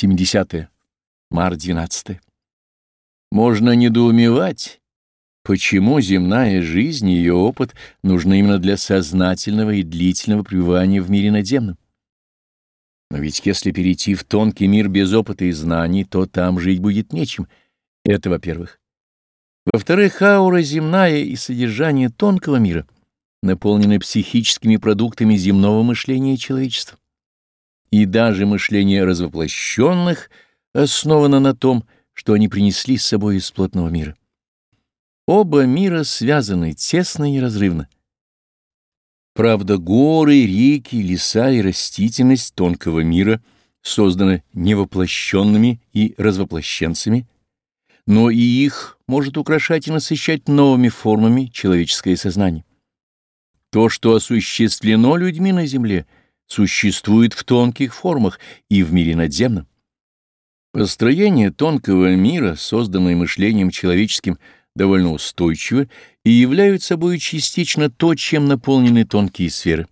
70. -е. Март 12. Можно недоумевать, почему земная жизнь и ее опыт нужны именно для сознательного и длительного пребывания в мире надземном. Но ведь если перейти в тонкий мир без опыта и знаний, то там жить будет нечем. Это во-первых. Во-вторых, аура земная и содержание тонкого мира наполнены психическими продуктами земного мышления человечества. И даже мышление развоплощенных основано на том, что они принесли с собой из плотного мира. Оба мира связаны тесно и неразрывно. Правда, горы, реки, леса и растительность тонкого мира созданы невоплощенными и развоплощенцами, но и их может украшать и насыщать новыми формами человеческое сознание. То, что осуществлено людьми на земле, существует в тонких формах и в мире надземном. Построение тонкого мира, созданное мышлением человеческим, довольно устойчиво и являют собой частично то, чем наполнены тонкие сферы.